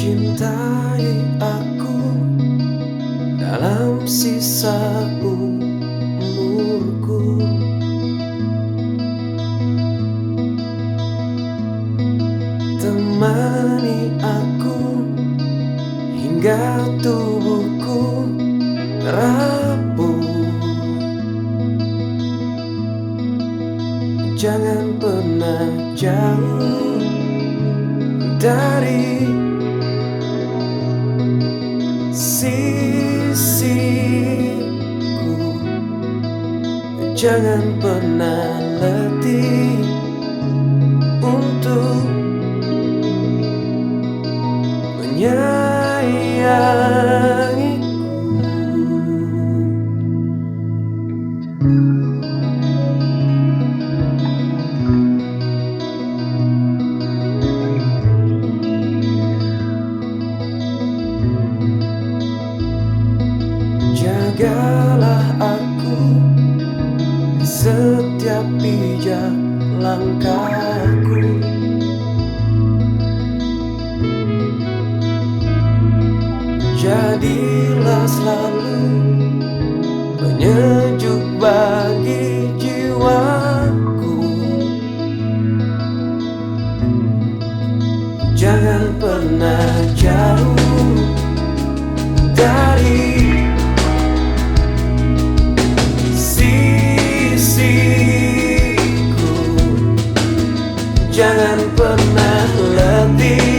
Cintai aku dalam sisa umurku. Temani aku hingga tubuhku rapuh. Jangan pernah jauh dari sisiku. Jangan pernah pijak langkahku. Jadilah selalu penyejuk bagi jiwaku. Jangan pernah jauh Jangan pernah letih